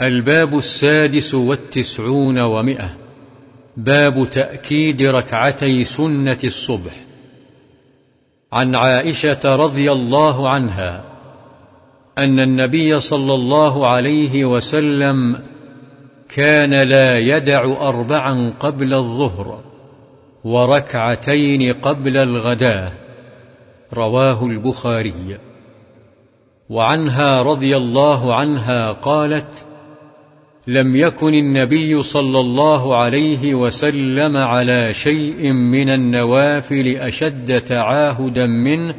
الباب السادس والتسعون ومئة. باب تأكيد ركعتي سنة الصبح. عن عائشة رضي الله عنها أن النبي صلى الله عليه وسلم كان لا يدع أربعا قبل الظهر وركعتين قبل الغداة. رواه البخاري. وعنها رضي الله عنها قالت لم يكن النبي صلى الله عليه وسلم على شيء من النوافل أشد تعاهدا منه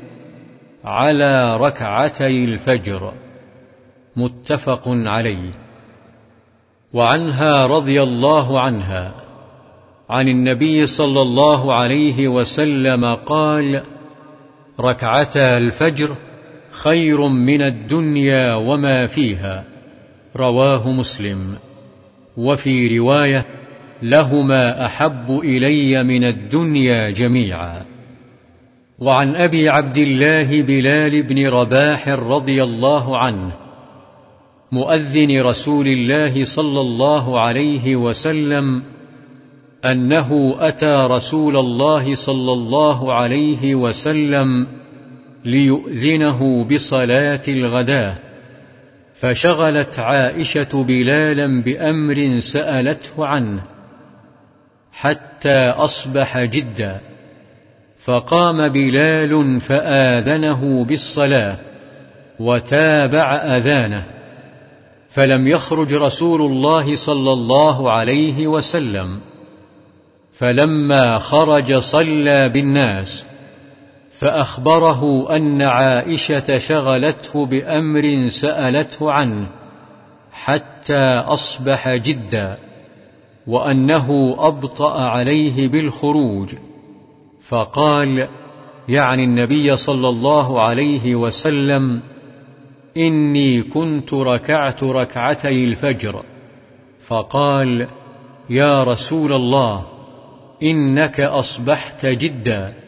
على ركعتي الفجر. متفق عليه. وعنها رضي الله عنها. عن النبي صلى الله عليه وسلم قال ركعتا الفجر خير من الدنيا وما فيها. رواه مسلم. وفي رواية لهما أحب إلي من الدنيا جميعا. وعن أبي عبد الله بلال بن رباح رضي الله عنه مؤذن رسول الله صلى الله عليه وسلم أنه أتى رسول الله صلى الله عليه وسلم ليؤذنه بصلاة الغداة. فشغلت عائشة بلالا بأمر سألته عنه حتى أصبح جدا فقام بلال فآذنه بالصلاة وتابع أذانه فلم يخرج رسول الله صلى الله عليه وسلم فلما خرج صلى بالناس فأخبره أن عائشة شغلته بأمر سألته عنه حتى أصبح جدا وأنه أبطأ عليه بالخروج. فقال يعني النبي صلى الله عليه وسلم إني كنت ركعت ركعتي الفجر. فقال يا رسول الله إنك أصبحت جداً.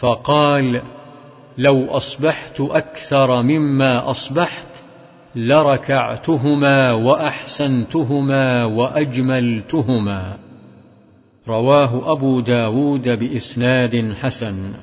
فقال لو أصبحت أكثر مما أصبحت لركعتهما وأحسنتهما وأجملتهما. رواه أبو داود بإسناد حسن.